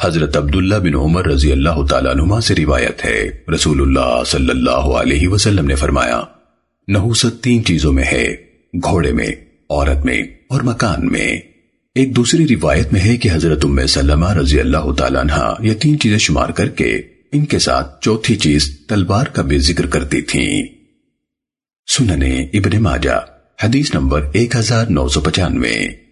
حضرت عبداللہ بن عمر رضی اللہ تعالیٰ عنہ سے روایت ہے۔ رسول اللہ صلی اللہ علیہ وسلم نے فرمایا، نحوست تین چیزوں میں ہے، گھوڑے میں، عورت میں اور مکان میں۔ ایک دوسری روایت میں ہے کہ حضرت ام سلمہ رضی اللہ تعالیٰ عنہ یہ تین چیزیں شمار کر کے ان کے ساتھ چوتھی چیز تلوار کا بھی ذکر کرتی تھیں سننے ابن ماجہ، حدیث نمبر ایک ہزار نو سو پچانوے۔